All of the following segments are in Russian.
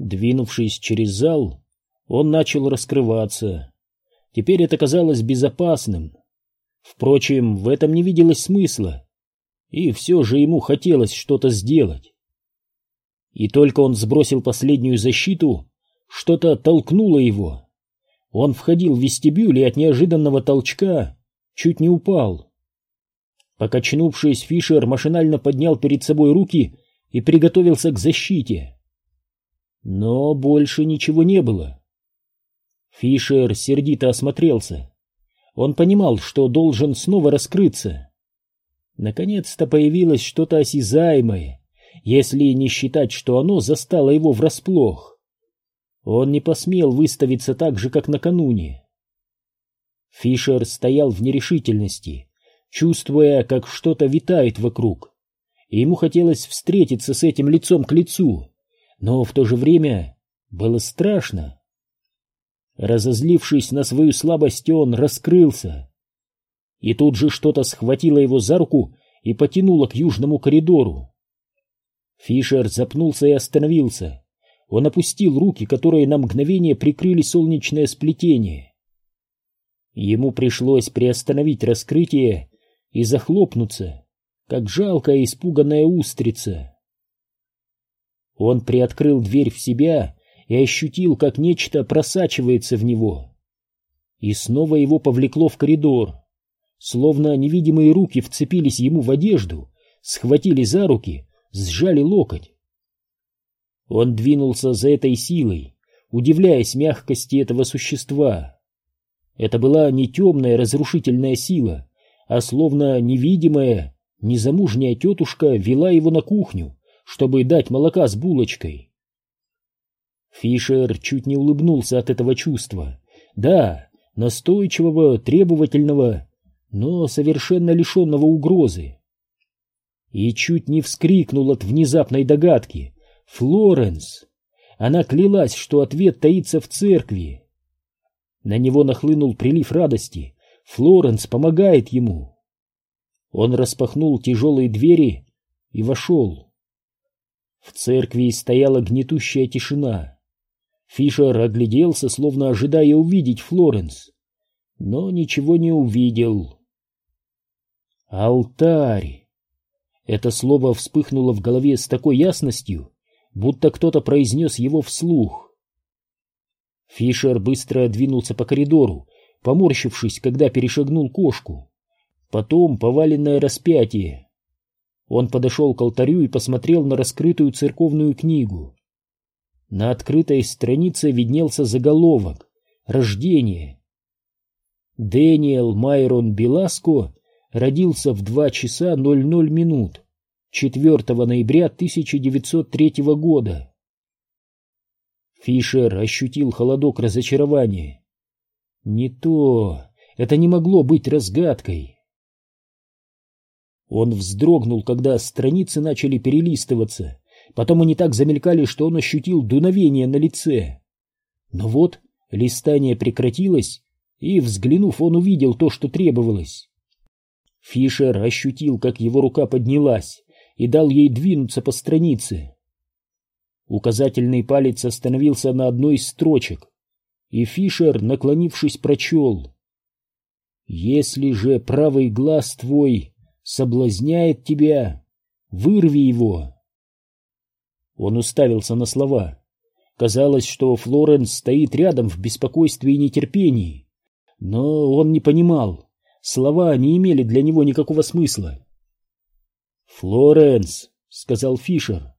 Двинувшись через зал, он начал раскрываться. Теперь это казалось безопасным. Впрочем, в этом не виделось смысла. И все же ему хотелось что-то сделать. И только он сбросил последнюю защиту, что-то толкнуло его. Он входил в вестибюль и от неожиданного толчка чуть не упал. Покачнувшись, Фишер машинально поднял перед собой руки и приготовился к защите. Но больше ничего не было. Фишер сердито осмотрелся. Он понимал, что должен снова раскрыться. Наконец-то появилось что-то осязаемое, если не считать, что оно застало его врасплох. Он не посмел выставиться так же, как накануне. Фишер стоял в нерешительности, чувствуя, как что-то витает вокруг, и ему хотелось встретиться с этим лицом к лицу, но в то же время было страшно. Разозлившись на свою слабость, он раскрылся. И тут же что-то схватило его за руку и потянуло к южному коридору. Фишер запнулся и остановился. Он опустил руки, которые на мгновение прикрыли солнечное сплетение. Ему пришлось приостановить раскрытие и захлопнуться, как жалкая испуганная устрица. Он приоткрыл дверь в себя и ощутил, как нечто просачивается в него. И снова его повлекло в коридор. Словно невидимые руки вцепились ему в одежду, схватили за руки, сжали локоть. Он двинулся за этой силой, удивляясь мягкости этого существа. Это была не темная разрушительная сила, а словно невидимая, незамужняя тетушка вела его на кухню, чтобы дать молока с булочкой. Фишер чуть не улыбнулся от этого чувства. Да, настойчивого, требовательного, но совершенно лишенного угрозы. И чуть не вскрикнул от внезапной догадки. «Флоренс!» Она клялась, что ответ таится в церкви. На него нахлынул прилив радости. Флоренс помогает ему. Он распахнул тяжелые двери и вошел. В церкви стояла гнетущая тишина. Фишер огляделся, словно ожидая увидеть Флоренс, но ничего не увидел. Алтарь! Это слово вспыхнуло в голове с такой ясностью, будто кто-то произнес его вслух. Фишер быстро двинулся по коридору, поморщившись, когда перешагнул кошку. Потом поваленное распятие. Он подошел к алтарю и посмотрел на раскрытую церковную книгу. На открытой странице виднелся заголовок «Рождение». Дэниел Майрон Беласко родился в 2 часа 00 минут 4 ноября 1903 года. Фишер ощутил холодок разочарования. Не то. Это не могло быть разгадкой. Он вздрогнул, когда страницы начали перелистываться. Потом они так замелькали, что он ощутил дуновение на лице. Но вот листание прекратилось, и, взглянув, он увидел то, что требовалось. Фишер ощутил, как его рука поднялась, и дал ей двинуться по странице. Указательный палец остановился на одной из строчек и Фишер, наклонившись, прочел. «Если же правый глаз твой соблазняет тебя, вырви его!» Он уставился на слова. Казалось, что Флоренс стоит рядом в беспокойстве и нетерпении. Но он не понимал. Слова не имели для него никакого смысла. «Флоренс!» — сказал Фишер.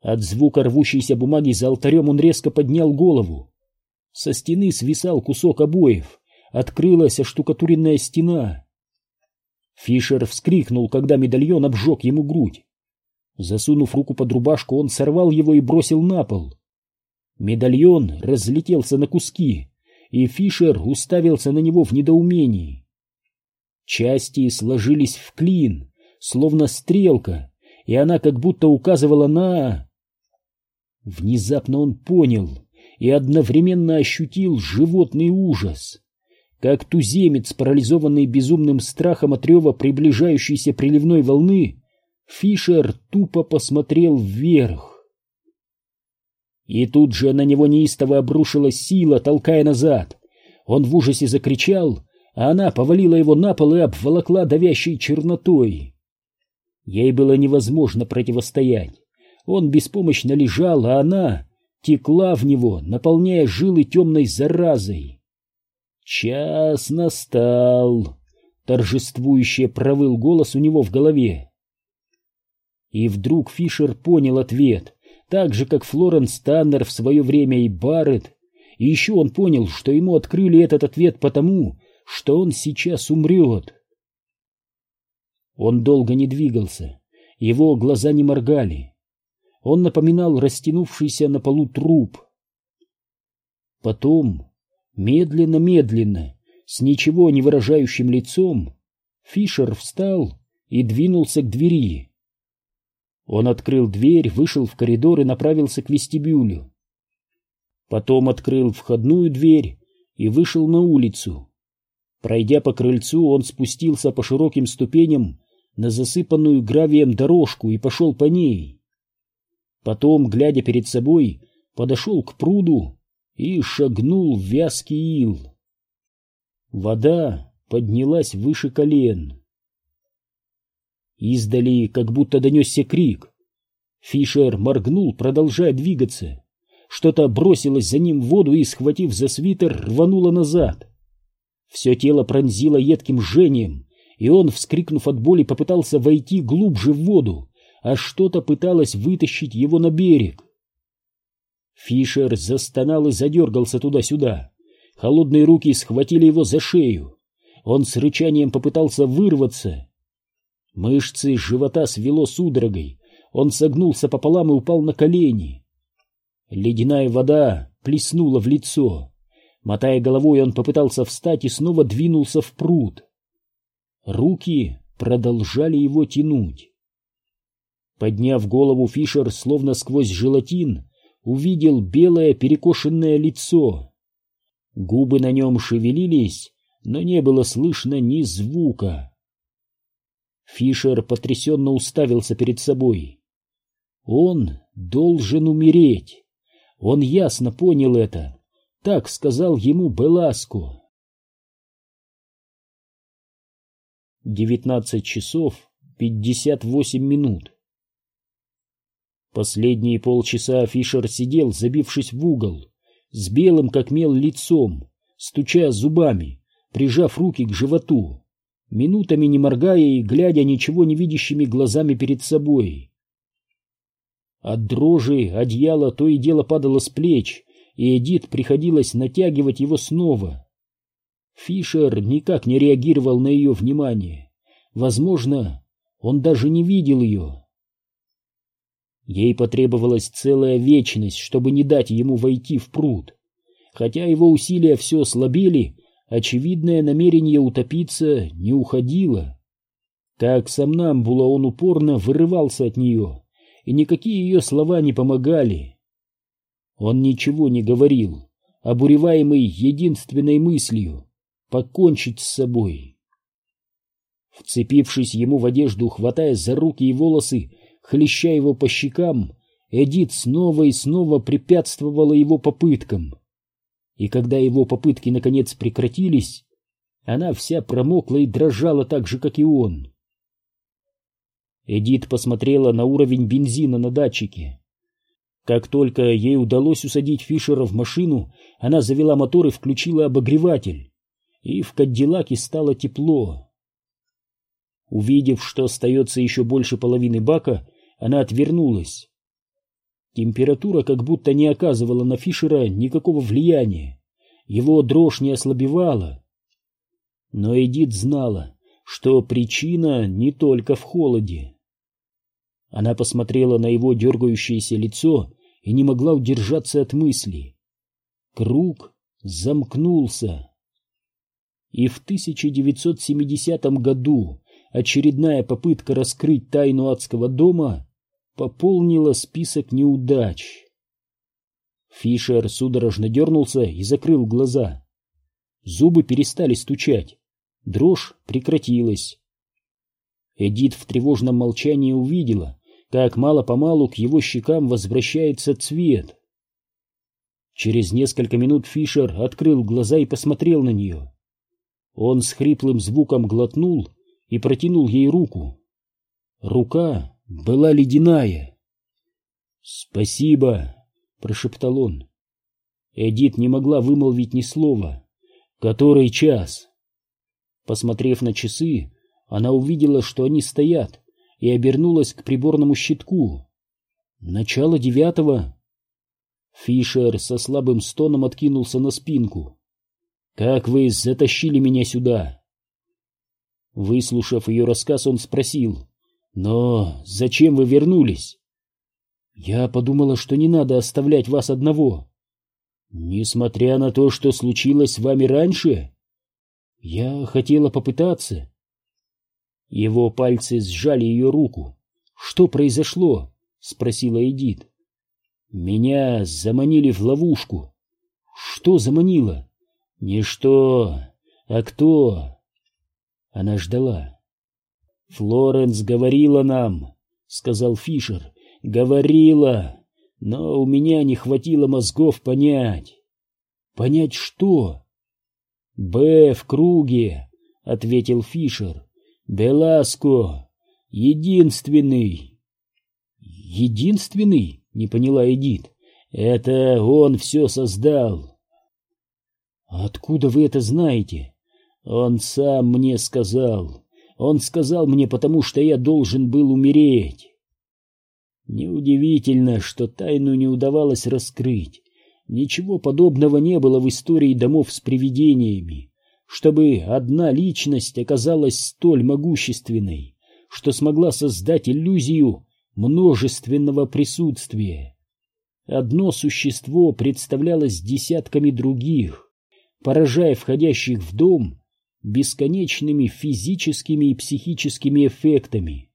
От звука рвущейся бумаги за алтарем он резко поднял голову. Со стены свисал кусок обоев, открылась оштукатуренная стена. Фишер вскрикнул, когда медальон обжег ему грудь. Засунув руку под рубашку, он сорвал его и бросил на пол. Медальон разлетелся на куски, и Фишер уставился на него в недоумении. Части сложились в клин, словно стрелка, и она как будто указывала на... Внезапно он понял, и одновременно ощутил животный ужас. Как туземец, парализованный безумным страхом от рева приближающейся приливной волны, Фишер тупо посмотрел вверх. И тут же на него неистово обрушилась сила, толкая назад. Он в ужасе закричал, а она повалила его на пол и обволокла давящей чернотой. Ей было невозможно противостоять. Он беспомощно лежал, а она текла в него, наполняя жилы темной заразой. «Час настал!» — торжествующе провыл голос у него в голове. И вдруг Фишер понял ответ, так же, как Флоренс Таннер в свое время и Барретт. И еще он понял, что ему открыли этот ответ потому, что он сейчас умрет. Он долго не двигался, его глаза не моргали. Он напоминал растянувшийся на полу труп. Потом, медленно-медленно, с ничего не выражающим лицом, Фишер встал и двинулся к двери. Он открыл дверь, вышел в коридор и направился к вестибюлю. Потом открыл входную дверь и вышел на улицу. Пройдя по крыльцу, он спустился по широким ступеням на засыпанную гравием дорожку и пошел по ней. Потом, глядя перед собой, подошел к пруду и шагнул в вязкий ил. Вода поднялась выше колен. Издали как будто донесся крик. Фишер моргнул, продолжая двигаться. Что-то бросилось за ним в воду и, схватив за свитер, рвануло назад. Все тело пронзило едким жжением, и он, вскрикнув от боли, попытался войти глубже в воду, а что-то пыталось вытащить его на берег. Фишер застонал и задергался туда-сюда. Холодные руки схватили его за шею. Он с рычанием попытался вырваться. Мышцы живота свело судорогой. Он согнулся пополам и упал на колени. Ледяная вода плеснула в лицо. Мотая головой, он попытался встать и снова двинулся в пруд. Руки продолжали его тянуть. Подняв голову, Фишер, словно сквозь желатин, увидел белое перекошенное лицо. Губы на нем шевелились, но не было слышно ни звука. Фишер потрясенно уставился перед собой. Он должен умереть. Он ясно понял это. Так сказал ему Беласко. Девятнадцать часов пятьдесят восемь минут. Последние полчаса Фишер сидел, забившись в угол, с белым как мел лицом, стуча зубами, прижав руки к животу, минутами не моргая и глядя ничего не видящими глазами перед собой. От дрожи одеяло то и дело падало с плеч, и Эдит приходилось натягивать его снова. Фишер никак не реагировал на ее внимание. Возможно, он даже не видел ее. Ей потребовалась целая вечность, чтобы не дать ему войти в пруд. Хотя его усилия все слабели, очевидное намерение утопиться не уходило. Как сомнамбула он упорно вырывался от нее, и никакие ее слова не помогали. Он ничего не говорил, обуреваемый единственной мыслью — покончить с собой. Вцепившись ему в одежду, хватая за руки и волосы, хлеща его по щекам, Эдит снова и снова препятствовала его попыткам. И когда его попытки наконец прекратились, она вся промокла и дрожала так же, как и он. Эдит посмотрела на уровень бензина на датчике. Как только ей удалось усадить Фишера в машину, она завела мотор и включила обогреватель. И в Кадиллаке стало тепло. Увидев, что остается еще больше половины бака, она отвернулась. Температура как будто не оказывала на Фишера никакого влияния. Его дрожь не ослабевала. Но Эдит знала, что причина не только в холоде. Она посмотрела на его дергающееся лицо и не могла удержаться от мысли. Круг замкнулся. И в 1970 году очередная попытка раскрыть тайну адского дома пополнила список неудач. Фишер судорожно дернулся и закрыл глаза. Зубы перестали стучать. Дрожь прекратилась. Эдит в тревожном молчании увидела, как мало-помалу к его щекам возвращается цвет. Через несколько минут Фишер открыл глаза и посмотрел на нее. Он с хриплым звуком глотнул и протянул ей руку. Рука была ледяная. «Спасибо», — прошептал он. Эдит не могла вымолвить ни слова. «Который час?» Посмотрев на часы, она увидела, что они стоят, и обернулась к приборному щитку. «Начало девятого». Фишер со слабым стоном откинулся на спинку. «Как вы затащили меня сюда?» Выслушав ее рассказ, он спросил. «Но зачем вы вернулись?» «Я подумала, что не надо оставлять вас одного». «Несмотря на то, что случилось с вами раньше?» «Я хотела попытаться». Его пальцы сжали ее руку. «Что произошло?» — спросила Эдит. «Меня заманили в ловушку». «Что заманило?» «Не что, а кто?» Она ждала. «Флоренс говорила нам», — сказал Фишер. «Говорила, но у меня не хватило мозгов понять». «Понять что?» «Б в круге», — ответил Фишер. «Беласко, единственный». «Единственный?» — не поняла Эдит. «Это он все создал». «Откуда вы это знаете?» «Он сам мне сказал. Он сказал мне, потому что я должен был умереть». Неудивительно, что тайну не удавалось раскрыть. Ничего подобного не было в истории домов с привидениями, чтобы одна личность оказалась столь могущественной, что смогла создать иллюзию множественного присутствия. Одно существо представлялось десятками других, поражая входящих в дом бесконечными физическими и психическими эффектами,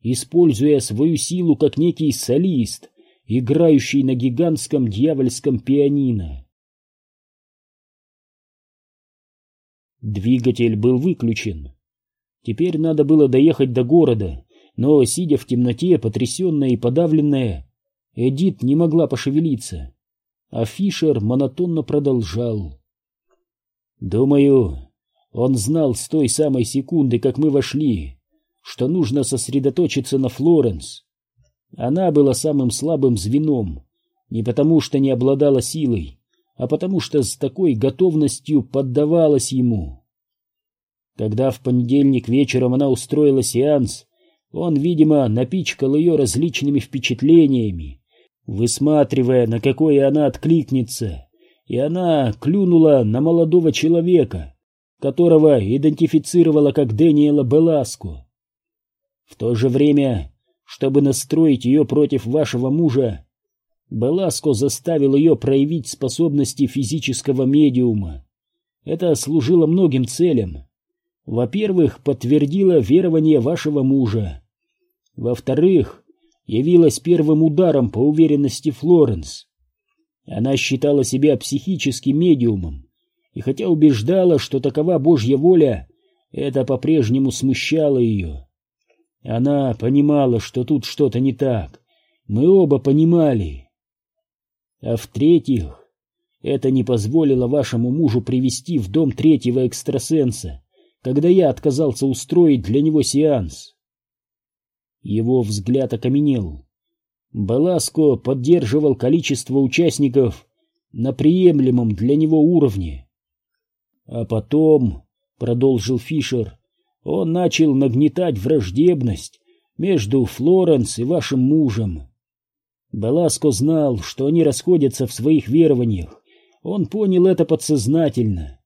используя свою силу как некий солист, играющий на гигантском дьявольском пианино. Двигатель был выключен. Теперь надо было доехать до города, но, сидя в темноте, потрясенная и подавленная, Эдит не могла пошевелиться, а Фишер монотонно продолжал. «Думаю, он знал с той самой секунды, как мы вошли, что нужно сосредоточиться на Флоренс. Она была самым слабым звеном, не потому что не обладала силой, а потому что с такой готовностью поддавалась ему. Когда в понедельник вечером она устроила сеанс, он, видимо, напичкал ее различными впечатлениями, высматривая, на какое она откликнется, и она клюнула на молодого человека, которого идентифицировала как Дэниела Беласко. В то же время, чтобы настроить ее против вашего мужа, Беласко заставил ее проявить способности физического медиума. Это служило многим целям. Во-первых, подтвердило верование вашего мужа. Во-вторых, явилось первым ударом по уверенности Флоренс. Она считала себя психическим медиумом, и хотя убеждала, что такова Божья воля, это по-прежнему смущало ее. Она понимала, что тут что-то не так. Мы оба понимали. А в-третьих, это не позволило вашему мужу привести в дом третьего экстрасенса, когда я отказался устроить для него сеанс. Его взгляд окаменел. Баласко поддерживал количество участников на приемлемом для него уровне. А потом, — продолжил Фишер, — он начал нагнетать враждебность между Флоренс и вашим мужем. Баласко знал, что они расходятся в своих верованиях. Он понял это подсознательно.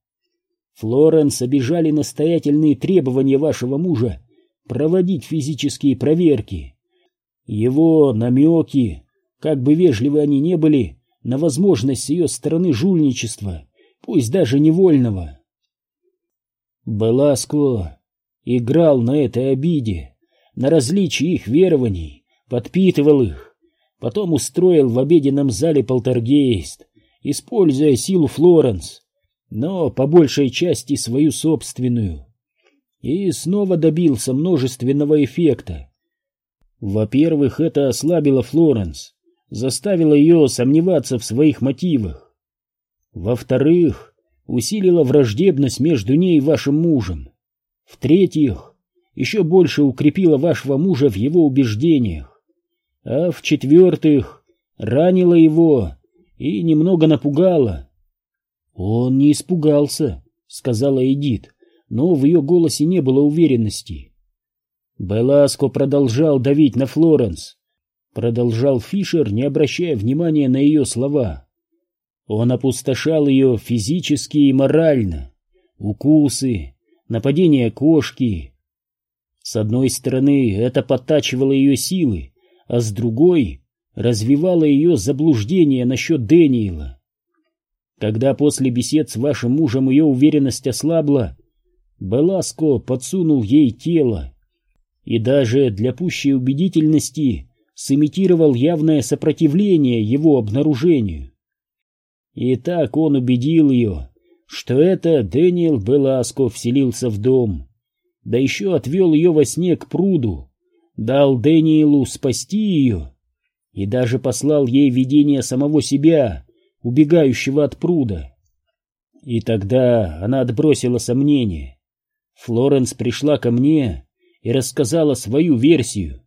Флоренс обижали настоятельные требования вашего мужа проводить физические проверки. Его намеки, как бы вежливы они не были, на возможность с ее стороны жульничества, пусть даже невольного. Баласко играл на этой обиде, на различии их верований, подпитывал их, потом устроил в обеденном зале полтергейст, используя силу Флоренс, но по большей части свою собственную, и снова добился множественного эффекта. Во-первых, это ослабило Флоренс, заставило ее сомневаться в своих мотивах. Во-вторых, усилила враждебность между ней и вашим мужем. В-третьих, еще больше укрепила вашего мужа в его убеждениях. А в-четвертых, ранила его и немного напугала. Он не испугался, сказала Эдит, но в ее голосе не было уверенности. Беласко продолжал давить на Флоренс. Продолжал Фишер, не обращая внимания на ее слова. Он опустошал ее физически и морально. Укусы, нападения кошки. С одной стороны, это подтачивало ее силы, а с другой развивало ее заблуждение насчет Дэниела. Когда после бесед с вашим мужем ее уверенность ослабла, Беласко подсунул ей тело и даже для пущей убедительности сымитировал явное сопротивление его обнаружению. И так он убедил ее, что это Дэниел Беласко вселился в дом, да еще отвел ее во сне к пруду, дал Дэниелу спасти ее и даже послал ей видение самого себя, убегающего от пруда. И тогда она отбросила сомнения. Флоренс пришла ко мне и рассказала свою версию.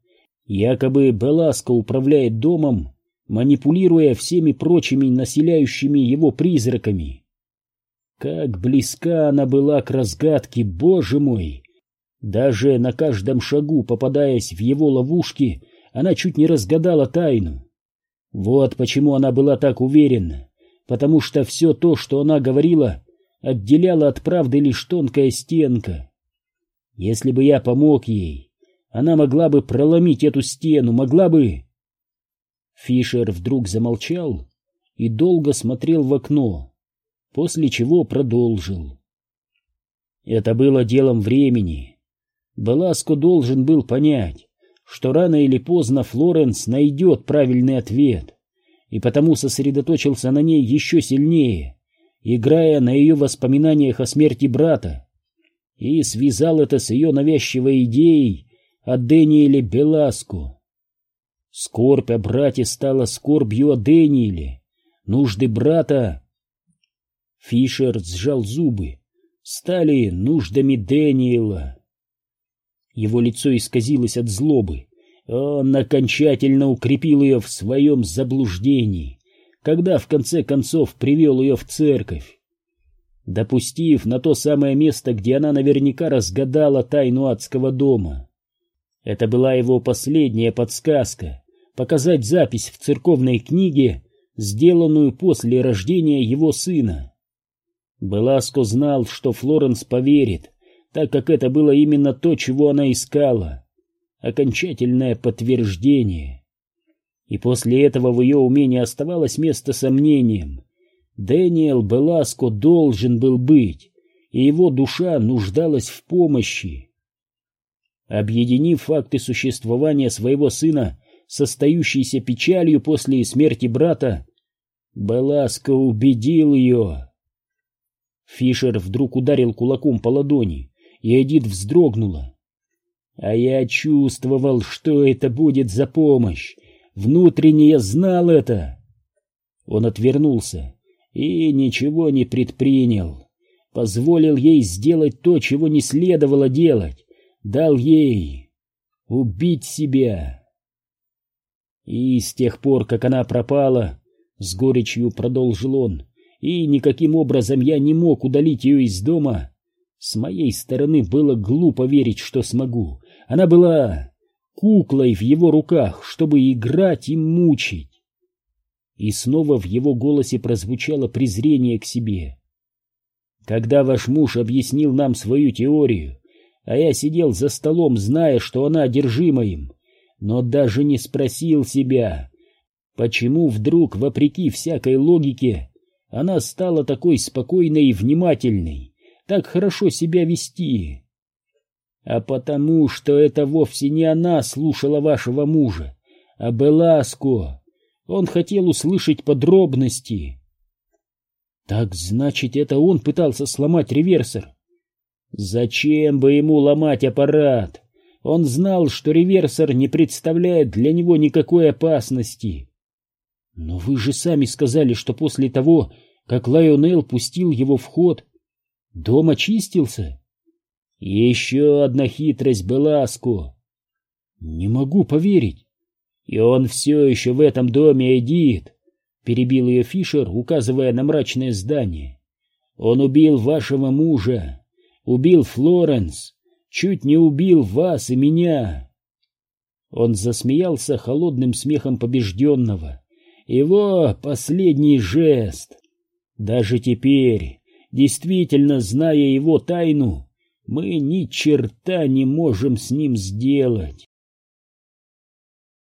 Якобы Беласко управляет домом, манипулируя всеми прочими населяющими его призраками. Как близка она была к разгадке, боже мой! Даже на каждом шагу, попадаясь в его ловушки, она чуть не разгадала тайну. Вот почему она была так уверена, потому что все то, что она говорила, отделяла от правды лишь тонкая стенка. Если бы я помог ей, она могла бы проломить эту стену, могла бы... Фишер вдруг замолчал и долго смотрел в окно после чего продолжил. Это было делом времени. Беласко должен был понять, что рано или поздно Флоренс найдет правильный ответ, и потому сосредоточился на ней еще сильнее, играя на ее воспоминаниях о смерти брата, и связал это с ее навязчивой идеей о Дэниеле Беласко. Скорбь о брате стала скорбью о Дэниеле, нужды брата Фишер сжал зубы. Стали нуждами Дэниела. Его лицо исказилось от злобы. Он окончательно укрепил ее в своем заблуждении, когда в конце концов привел ее в церковь. Допустив на то самое место, где она наверняка разгадала тайну адского дома. Это была его последняя подсказка — показать запись в церковной книге, сделанную после рождения его сына. Беласко знал, что Флоренс поверит, так как это было именно то, чего она искала. Окончательное подтверждение. И после этого в ее уме оставалось место сомнениям. Дэниел Беласко должен был быть, и его душа нуждалась в помощи. Объединив факты существования своего сына с остающейся печалью после смерти брата, Беласко убедил ее Фишер вдруг ударил кулаком по ладони, и Эдит вздрогнула. А я чувствовал, что это будет за помощь. Внутренне я знал это. Он отвернулся и ничего не предпринял. Позволил ей сделать то, чего не следовало делать. Дал ей убить себя. И с тех пор, как она пропала, с горечью продолжил он, и никаким образом я не мог удалить ее из дома. С моей стороны было глупо верить, что смогу. Она была куклой в его руках, чтобы играть и мучить. И снова в его голосе прозвучало презрение к себе. Когда ваш муж объяснил нам свою теорию, а я сидел за столом, зная, что она одержима им, но даже не спросил себя, почему вдруг, вопреки всякой логике, она стала такой спокойной и внимательной, так хорошо себя вести. А потому, что это вовсе не она слушала вашего мужа, а Беласко. Он хотел услышать подробности. Так значит, это он пытался сломать реверсор? Зачем бы ему ломать аппарат? Он знал, что реверсор не представляет для него никакой опасности. Но вы же сами сказали, что после того, как Лайонел пустил его в ход. Дом очистился. Еще одна хитрость Беласко. Не могу поверить. И он все еще в этом доме, Эдит, перебил ее Фишер, указывая на мрачное здание. Он убил вашего мужа, убил Флоренс, чуть не убил вас и меня. Он засмеялся холодным смехом побежденного. Его последний жест. Даже теперь, действительно зная его тайну, мы ни черта не можем с ним сделать.